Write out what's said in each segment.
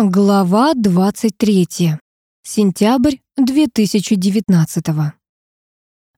Глава 23. Сентябрь 2019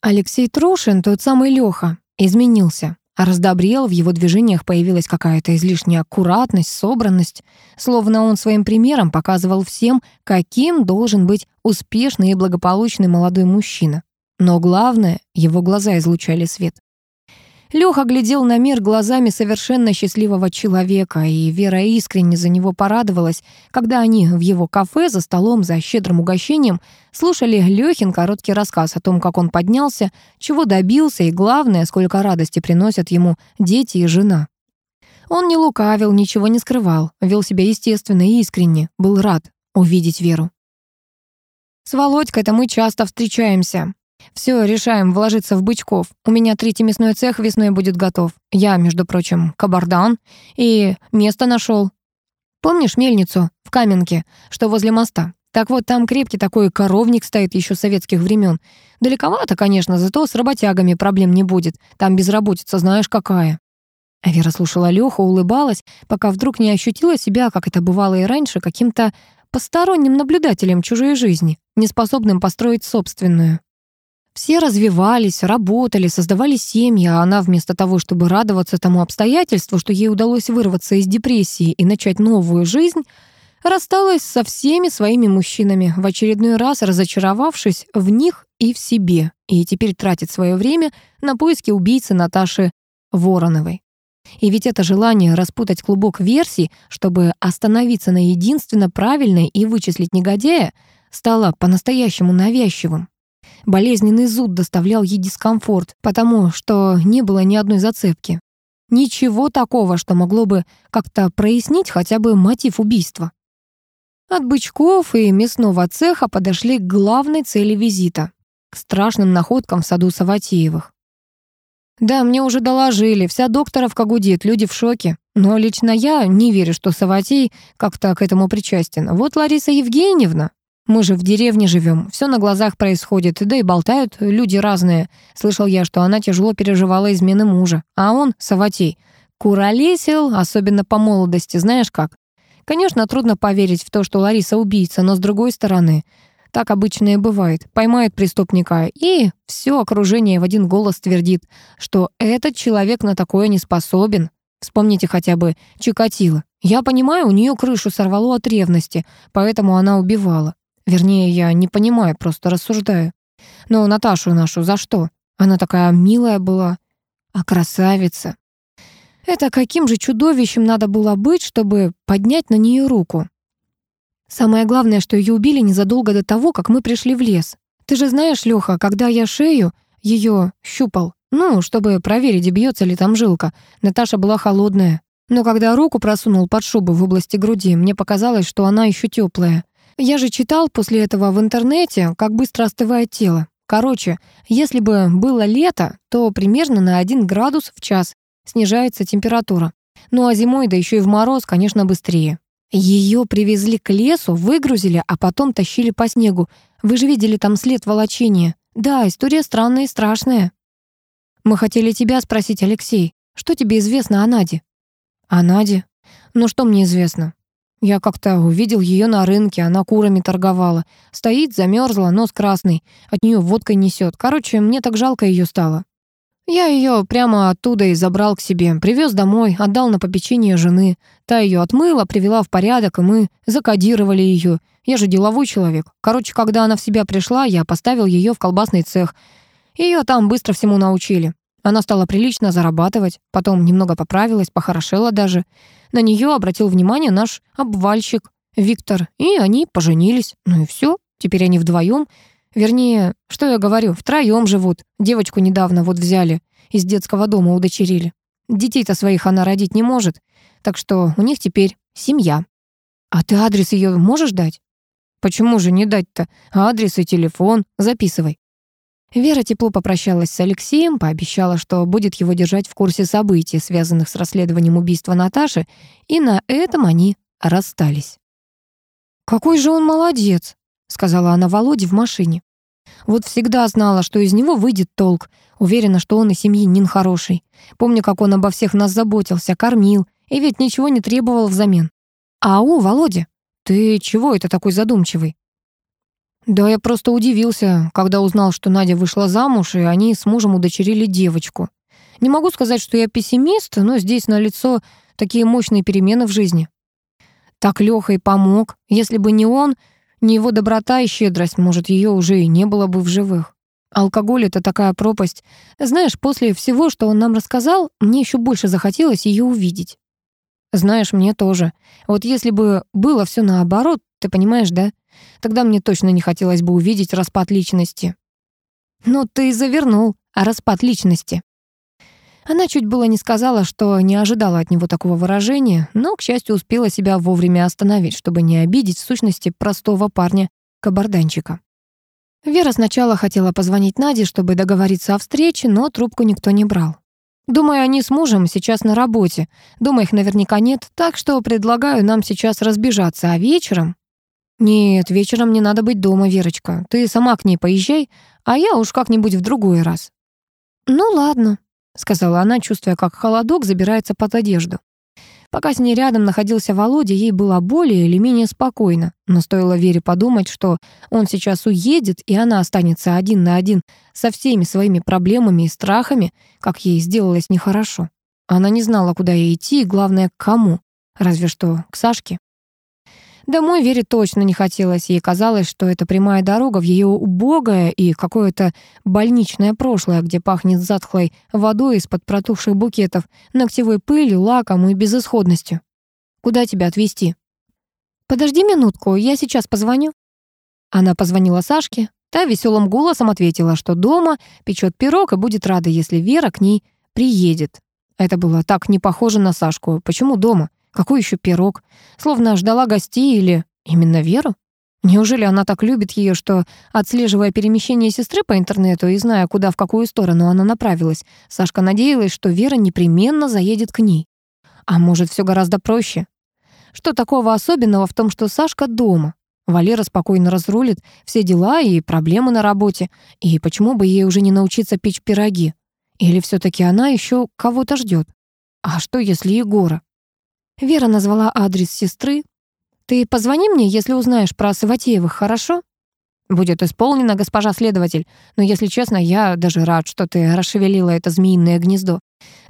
Алексей Трошин, тот самый Лёха, изменился. Раздобрел, в его движениях появилась какая-то излишняя аккуратность, собранность, словно он своим примером показывал всем, каким должен быть успешный и благополучный молодой мужчина. Но главное, его глаза излучали свет. Леха глядел на мир глазами совершенно счастливого человека, и Вера искренне за него порадовалась, когда они в его кафе за столом за щедрым угощением слушали Лехин короткий рассказ о том, как он поднялся, чего добился и, главное, сколько радости приносят ему дети и жена. Он не лукавил, ничего не скрывал, вел себя естественно и искренне, был рад увидеть Веру. «С Володькой-то мы часто встречаемся», все, решаем вложиться в Бычков. У меня третий мясной цех весной будет готов. Я, между прочим, кабардан и место нашел. Помнишь мельницу в Каменке, что возле моста? Так вот, там крепкий такой коровник стоит еще советских времен. Далековато, конечно, зато с работягами проблем не будет. Там безработица знаешь какая. А Вера слушала Лёху, улыбалась, пока вдруг не ощутила себя, как это бывало и раньше, каким-то посторонним наблюдателем чужой жизни, неспособным построить собственную. Все развивались, работали, создавали семьи, а она вместо того, чтобы радоваться тому обстоятельству, что ей удалось вырваться из депрессии и начать новую жизнь, рассталась со всеми своими мужчинами, в очередной раз разочаровавшись в них и в себе, и теперь тратит свое время на поиски убийцы Наташи Вороновой. И ведь это желание распутать клубок версий, чтобы остановиться на единственно правильной и вычислить негодяя, стало по-настоящему навязчивым. Болезненный зуд доставлял ей дискомфорт, потому что не было ни одной зацепки. Ничего такого, что могло бы как-то прояснить хотя бы мотив убийства. От бычков и мясного цеха подошли к главной цели визита — к страшным находкам в саду Саватеевых. «Да, мне уже доложили, вся докторовка гудит, люди в шоке. Но лично я не верю, что Саватей как-то к этому причастен. Вот Лариса Евгеньевна...» Мы же в деревне живем, все на глазах происходит, да и болтают люди разные. Слышал я, что она тяжело переживала измены мужа, а он, Саватей, куролесил, особенно по молодости, знаешь как. Конечно, трудно поверить в то, что Лариса убийца, но с другой стороны, так обычно и бывает. Поймает преступника, и все окружение в один голос твердит, что этот человек на такое не способен. Вспомните хотя бы Чикатило. Я понимаю, у нее крышу сорвало от ревности, поэтому она убивала. Вернее, я не понимаю, просто рассуждаю. Но Наташу нашу за что? Она такая милая была, а красавица. Это каким же чудовищем надо было быть, чтобы поднять на нее руку? Самое главное, что ее убили незадолго до того, как мы пришли в лес. Ты же знаешь, Леха, когда я шею ее щупал, ну, чтобы проверить, бьется ли там жилка, Наташа была холодная. Но когда руку просунул под шубу в области груди, мне показалось, что она еще теплая. Я же читал после этого в интернете, как быстро остывает тело. Короче, если бы было лето, то примерно на 1 градус в час снижается температура. Ну а зимой, да еще и в мороз, конечно, быстрее. Ее привезли к лесу, выгрузили, а потом тащили по снегу. Вы же видели там след волочения. Да, история странная и страшная. Мы хотели тебя спросить, Алексей, что тебе известно о Наде? О Наде? Ну что мне известно? Я как-то увидел ее на рынке, она курами торговала. Стоит, замерзла, нос красный, от нее водкой несет. Короче, мне так жалко ее стало. Я ее прямо оттуда и забрал к себе, привез домой, отдал на попечение жены. Та ее отмыла, привела в порядок, и мы закодировали ее. Я же деловой человек. Короче, когда она в себя пришла, я поставил ее в колбасный цех. Ее там быстро всему научили. Она стала прилично зарабатывать, потом немного поправилась, похорошела даже. На нее обратил внимание наш обвальщик Виктор, и они поженились. Ну и все, теперь они вдвоем, вернее, что я говорю, втроем живут. Девочку недавно вот взяли, из детского дома удочерили. Детей-то своих она родить не может, так что у них теперь семья. А ты адрес ее можешь дать? Почему же не дать-то? Адрес и телефон записывай. Вера тепло попрощалась с Алексеем, пообещала, что будет его держать в курсе событий, связанных с расследованием убийства Наташи, и на этом они расстались. «Какой же он молодец!» — сказала она Володе в машине. «Вот всегда знала, что из него выйдет толк. Уверена, что он и нин хороший. Помню, как он обо всех нас заботился, кормил, и ведь ничего не требовал взамен. Ау, Володя, ты чего это такой задумчивый? Да я просто удивился, когда узнал, что Надя вышла замуж, и они с мужем удочерили девочку. Не могу сказать, что я пессимист, но здесь налицо такие мощные перемены в жизни. Так Лёха и помог. Если бы не он, не его доброта и щедрость, может, ее уже и не было бы в живых. Алкоголь — это такая пропасть. Знаешь, после всего, что он нам рассказал, мне еще больше захотелось ее увидеть. Знаешь, мне тоже. Вот если бы было все наоборот, ты понимаешь, да? Тогда мне точно не хотелось бы увидеть распад личности». «Ну ты завернул, а распад личности». Она чуть было не сказала, что не ожидала от него такого выражения, но, к счастью, успела себя вовремя остановить, чтобы не обидеть в сущности простого парня-кабарданчика. Вера сначала хотела позвонить Наде, чтобы договориться о встрече, но трубку никто не брал. Думаю, они с мужем сейчас на работе. Дома их наверняка нет, так что предлагаю нам сейчас разбежаться, а вечером Нет, вечером не надо быть дома, Верочка. Ты сама к ней поезжай, а я уж как-нибудь в другой раз. Ну ладно, сказала она, чувствуя, как холодок забирается под одежду. Пока с ней рядом находился Володя, ей было более или менее спокойно, но стоило Вере подумать, что он сейчас уедет, и она останется один на один со всеми своими проблемами и страхами, как ей сделалось нехорошо. Она не знала, куда ей идти и, главное, к кому, разве что к Сашке. Домой Вере точно не хотелось. Ей казалось, что это прямая дорога в ее убогое и какое-то больничное прошлое, где пахнет затхлой водой из-под протухших букетов, ногтевой пылью, лаком и безысходностью. «Куда тебя отвезти?» «Подожди минутку, я сейчас позвоню». Она позвонила Сашке. Та веселым голосом ответила, что дома печет пирог и будет рада, если Вера к ней приедет. Это было так не похоже на Сашку. Почему дома? Какой еще пирог? Словно ждала гостей или... Именно Веру? Неужели она так любит ее, что, отслеживая перемещение сестры по интернету и зная, куда в какую сторону она направилась, Сашка надеялась, что Вера непременно заедет к ней? А может, все гораздо проще? Что такого особенного в том, что Сашка дома? Валера спокойно разрулит все дела и проблемы на работе. И почему бы ей уже не научиться печь пироги? Или все таки она еще кого-то ждет? А что, если Егора? Вера назвала адрес сестры. «Ты позвони мне, если узнаешь про Саватеевых, хорошо?» «Будет исполнено, госпожа следователь. Но, если честно, я даже рад, что ты расшевелила это змеиное гнездо.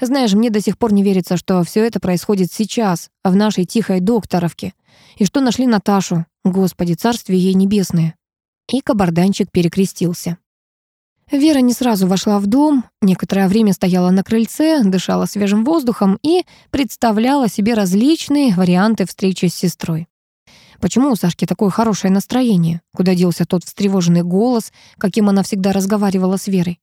Знаешь, мне до сих пор не верится, что все это происходит сейчас, в нашей тихой докторовке. И что нашли Наташу. Господи, царствие ей небесное». И кабарданчик перекрестился. Вера не сразу вошла в дом, некоторое время стояла на крыльце, дышала свежим воздухом и представляла себе различные варианты встречи с сестрой. Почему у Сашки такое хорошее настроение? Куда делся тот встревоженный голос, каким она всегда разговаривала с Верой?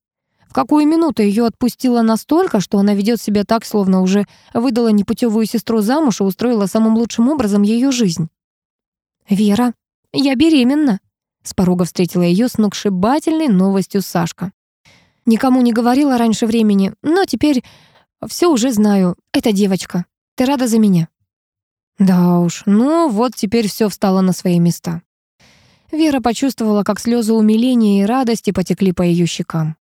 В какую минуту ее отпустила настолько, что она ведет себя так, словно уже выдала непутевую сестру замуж и устроила самым лучшим образом ее жизнь? «Вера, я беременна», с порога встретила ее с нукшибательной новостью Сашка. «Никому не говорила раньше времени, но теперь все уже знаю. Это девочка. Ты рада за меня?» Да уж, ну вот теперь все встало на свои места. Вера почувствовала, как слезы умиления и радости потекли по ее щекам.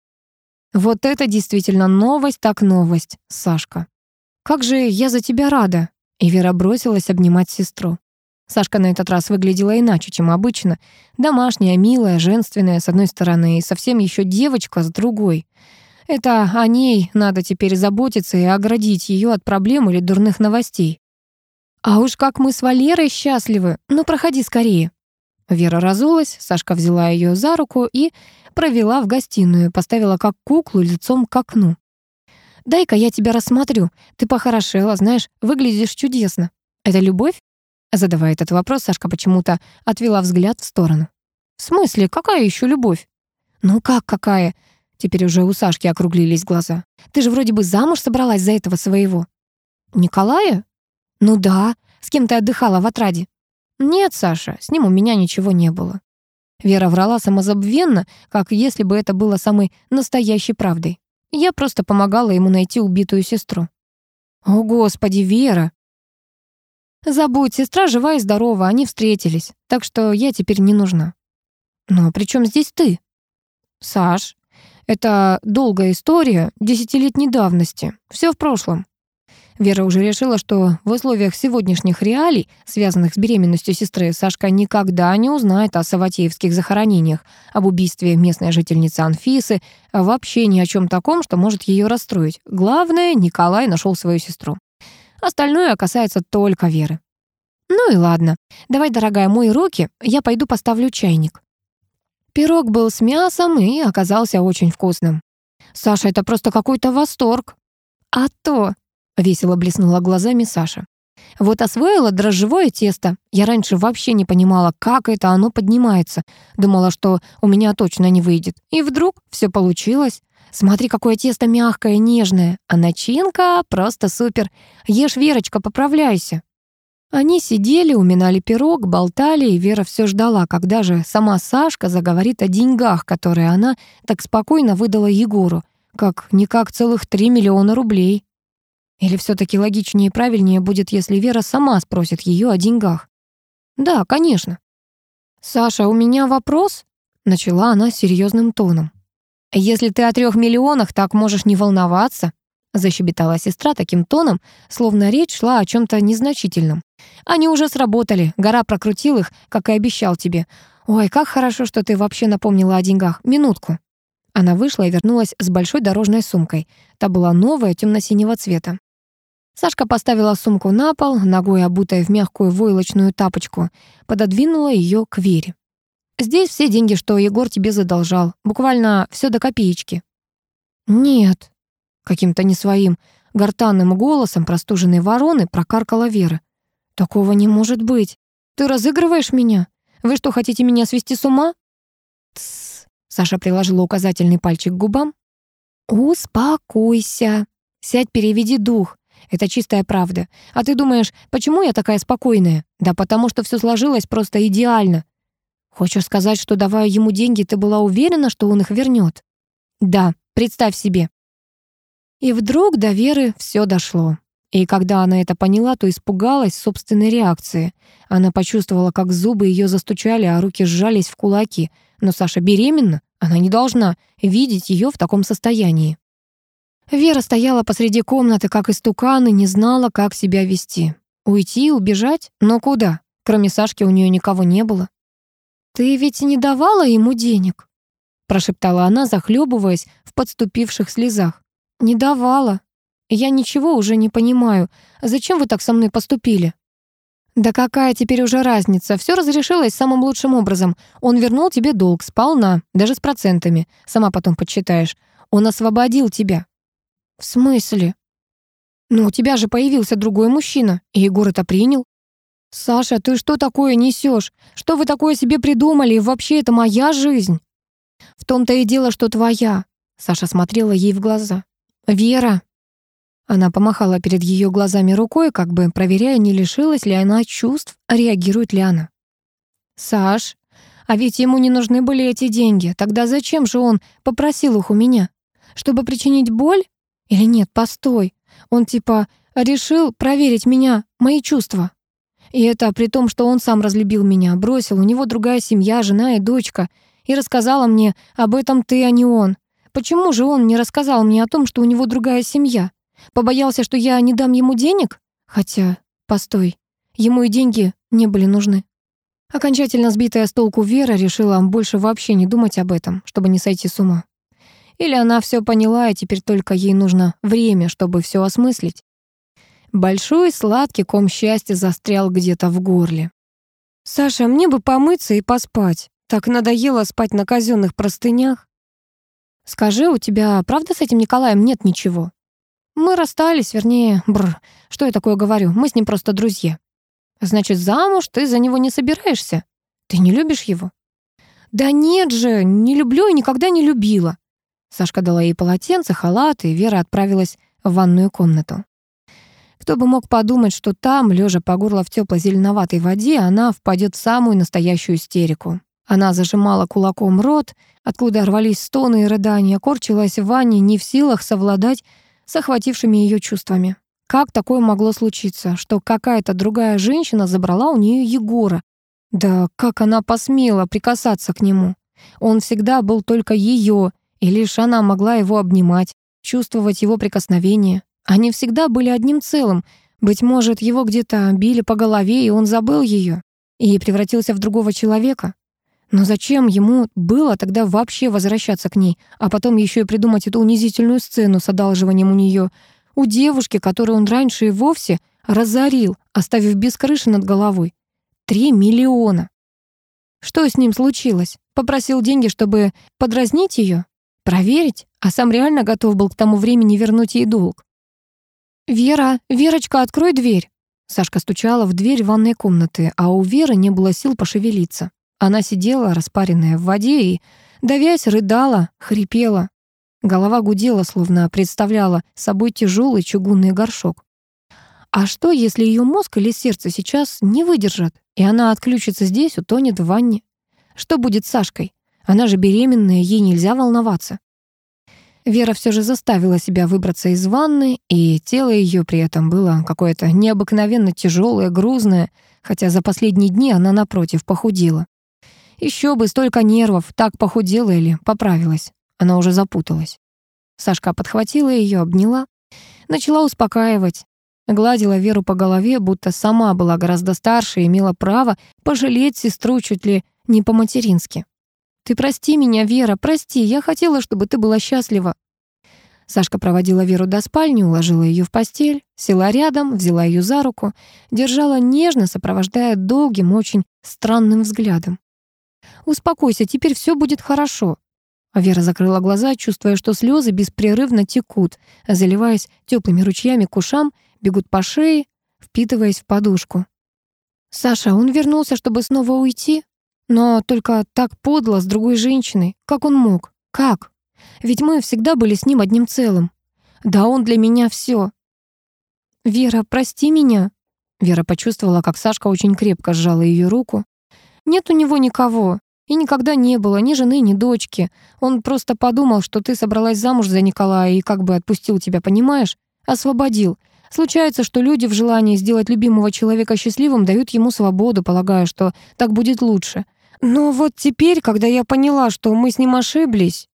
«Вот это действительно новость, так новость, Сашка. Как же я за тебя рада!» И Вера бросилась обнимать сестру. Сашка на этот раз выглядела иначе, чем обычно. Домашняя, милая, женственная, с одной стороны, и совсем еще девочка с другой. Это о ней надо теперь заботиться и оградить ее от проблем или дурных новостей. «А уж как мы с Валерой счастливы! Ну, проходи скорее!» Вера разулась, Сашка взяла ее за руку и провела в гостиную, поставила как куклу лицом к окну. «Дай-ка я тебя рассмотрю. Ты похорошела, знаешь, выглядишь чудесно. Это любовь?» Задавая этот вопрос, Сашка почему-то отвела взгляд в сторону. «В смысле? Какая еще любовь?» «Ну как какая?» Теперь уже у Сашки округлились глаза. «Ты же вроде бы замуж собралась за этого своего». «Николая?» «Ну да. С кем ты отдыхала в отраде?» «Нет, Саша, с ним у меня ничего не было». Вера врала самозабвенно, как если бы это было самой настоящей правдой. Я просто помогала ему найти убитую сестру. «О, Господи, Вера!» Забудь, сестра жива и здорова, они встретились. Так что я теперь не нужна. Но при чем здесь ты? Саш, это долгая история десятилетней давности. Все в прошлом. Вера уже решила, что в условиях сегодняшних реалий, связанных с беременностью сестры, Сашка никогда не узнает о саватеевских захоронениях, об убийстве местной жительницы Анфисы, вообще ни о чем таком, что может ее расстроить. Главное, Николай нашел свою сестру. Остальное касается только Веры. Ну и ладно. Давай, дорогая, мой руки, я пойду поставлю чайник. Пирог был с мясом и оказался очень вкусным. Саша, это просто какой-то восторг. А то, весело блеснула глазами Саша. Вот освоила дрожжевое тесто. Я раньше вообще не понимала, как это оно поднимается. Думала, что у меня точно не выйдет. И вдруг все получилось. Смотри, какое тесто мягкое нежное, а начинка просто супер. Ешь, Верочка, поправляйся». Они сидели, уминали пирог, болтали, и Вера все ждала, когда же сама Сашка заговорит о деньгах, которые она так спокойно выдала Егору, как-никак целых три миллиона рублей. Или все таки логичнее и правильнее будет, если Вера сама спросит ее о деньгах? «Да, конечно». «Саша, у меня вопрос?» — начала она серьезным тоном. «Если ты о трех миллионах так можешь не волноваться», защебетала сестра таким тоном, словно речь шла о чем-то незначительном. «Они уже сработали, гора прокрутил их, как и обещал тебе. Ой, как хорошо, что ты вообще напомнила о деньгах. Минутку». Она вышла и вернулась с большой дорожной сумкой. Та была новая, темно-синего цвета. Сашка поставила сумку на пол, ногой обутая в мягкую войлочную тапочку, пододвинула ее к Вере. Здесь все деньги, что Егор тебе задолжал. Буквально все до копеечки». «Нет», — каким-то не своим гортанным голосом простуженной вороны прокаркала Вера. «Такого не может быть. Ты разыгрываешь меня? Вы что, хотите меня свести с ума?» «Тссс», — Саша приложила указательный пальчик к губам. «Успокойся. Сядь, переведи дух. Это чистая правда. А ты думаешь, почему я такая спокойная? Да потому что все сложилось просто идеально. Хочешь сказать, что, давая ему деньги, ты была уверена, что он их вернет? Да, представь себе. И вдруг до Веры все дошло. И когда она это поняла, то испугалась собственной реакции. Она почувствовала, как зубы ее застучали, а руки сжались в кулаки. Но Саша беременна, она не должна видеть ее в таком состоянии. Вера стояла посреди комнаты, как истукан, и не знала, как себя вести. Уйти, убежать? Но куда? Кроме Сашки у нее никого не было. «Ты ведь не давала ему денег?» прошептала она, захлебываясь в подступивших слезах. «Не давала. Я ничего уже не понимаю. Зачем вы так со мной поступили?» «Да какая теперь уже разница? Все разрешилось самым лучшим образом. Он вернул тебе долг сполна, даже с процентами. Сама потом подсчитаешь. Он освободил тебя». «В смысле?» «Ну, у тебя же появился другой мужчина, и Егор это принял. «Саша, ты что такое несешь? Что вы такое себе придумали? И вообще, это моя жизнь». «В том-то и дело, что твоя». Саша смотрела ей в глаза. «Вера, она помахала перед ее глазами рукой, как бы проверяя, не лишилась ли она чувств, реагирует ли она. «Саш, а ведь ему не нужны были эти деньги. Тогда зачем же он попросил их у меня? Чтобы причинить боль? Или нет, постой. Он типа решил И это при том, что он сам разлюбил меня, бросил, у него другая семья, жена и дочка. И рассказала мне об этом ты, а не он. Почему же он не рассказал мне о том, что у него другая семья? Побоялся, что я не дам ему денег? Хотя, постой, ему и деньги не были нужны. Окончательно сбитая с толку Вера решила больше вообще не думать об этом, чтобы не сойти с ума. Или она все поняла, и теперь только ей нужно время, чтобы все осмыслить. Большой сладкий ком счастья застрял где-то в горле. «Саша, мне бы помыться и поспать. Так надоело спать на казенных простынях». «Скажи, у тебя правда с этим Николаем нет ничего?» «Мы расстались, вернее, бр. Что я такое говорю? Мы с ним просто друзья». «Значит, замуж ты за него не собираешься? Ты не любишь его?» «Да нет же, не люблю и никогда не любила». Сашка дала ей полотенце, халат, и Вера отправилась в ванную комнату. Кто бы мог подумать, что там, лежа по горло в теплой зеленоватой воде, она впадет в самую настоящую истерику. Она зажимала кулаком рот, откуда рвались стоны и рыдания, корчилась в ванне, не в силах совладать с охватившими ее чувствами. Как такое могло случиться, что какая-то другая женщина забрала у нее Егора? Да как она посмела прикасаться к нему? Он всегда был только ее, и лишь она могла его обнимать, чувствовать его прикосновение. Они всегда были одним целым. Быть может, его где-то били по голове, и он забыл ее и превратился в другого человека. Но зачем ему было тогда вообще возвращаться к ней, а потом еще и придумать эту унизительную сцену с одалживанием у нее, у девушки, которую он раньше и вовсе разорил, оставив без крыши над головой? Три миллиона. Что с ним случилось? Попросил деньги, чтобы подразнить ее, проверить, а сам реально готов был к тому времени вернуть ей долг. «Вера, Верочка, открой дверь!» Сашка стучала в дверь ванной комнаты, а у Веры не было сил пошевелиться. Она сидела, распаренная в воде, и, давясь, рыдала, хрипела. Голова гудела, словно представляла собой тяжелый чугунный горшок. А что, если ее мозг или сердце сейчас не выдержат, и она отключится здесь, утонет в ванне? Что будет с Сашкой? Она же беременная, ей нельзя волноваться. Вера все же заставила себя выбраться из ванны, и тело ее при этом было какое-то необыкновенно тяжелое, грузное, хотя за последние дни она, напротив, похудела. Еще бы столько нервов, так похудела или поправилась. Она уже запуталась. Сашка подхватила ее, обняла, начала успокаивать. Гладила Веру по голове, будто сама была гораздо старше и имела право пожалеть сестру чуть ли не по-матерински. «Ты прости меня, Вера, прости, я хотела, чтобы ты была счастлива». Сашка проводила Веру до спальни, уложила ее в постель, села рядом, взяла ее за руку, держала нежно, сопровождая долгим, очень странным взглядом. «Успокойся, теперь все будет хорошо». А Вера закрыла глаза, чувствуя, что слезы беспрерывно текут, заливаясь теплыми ручьями к ушам, бегут по шее, впитываясь в подушку. «Саша, он вернулся, чтобы снова уйти?» Но только так подло с другой женщиной. Как он мог? Как? Ведь мы всегда были с ним одним целым. Да он для меня все. «Вера, прости меня». Вера почувствовала, как Сашка очень крепко сжала ее руку. «Нет у него никого. И никогда не было ни жены, ни дочки. Он просто подумал, что ты собралась замуж за Николая и как бы отпустил тебя, понимаешь? Освободил. Случается, что люди в желании сделать любимого человека счастливым дают ему свободу, полагая, что так будет лучше. Но вот теперь, когда я поняла, что мы с ним ошиблись...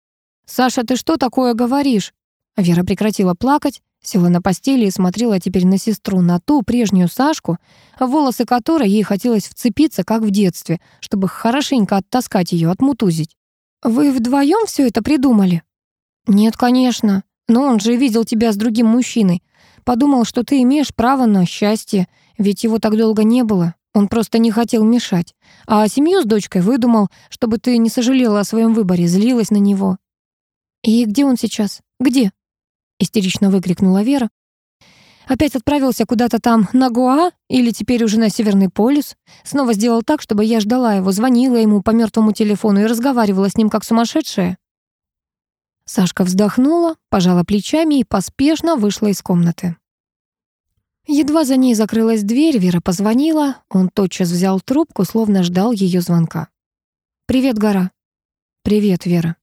«Саша, ты что такое говоришь?» Вера прекратила плакать, села на постели и смотрела теперь на сестру, на ту прежнюю Сашку, волосы которой ей хотелось вцепиться, как в детстве, чтобы хорошенько оттаскать ее, отмутузить. «Вы вдвоем все это придумали?» «Нет, конечно. Но он же видел тебя с другим мужчиной. Подумал, что ты имеешь право на счастье, ведь его так долго не было. Он просто не хотел мешать. А семью с дочкой выдумал, чтобы ты не сожалела о своем выборе, злилась на него. «И где он сейчас? Где?» — истерично выкрикнула Вера. «Опять отправился куда-то там на Гуа или теперь уже на Северный полюс? Снова сделал так, чтобы я ждала его, звонила ему по мертвому телефону и разговаривала с ним как сумасшедшая?» Сашка вздохнула, пожала плечами и поспешно вышла из комнаты. Едва за ней закрылась дверь, Вера позвонила. Он тотчас взял трубку, словно ждал ее звонка. «Привет, гора». «Привет, Вера».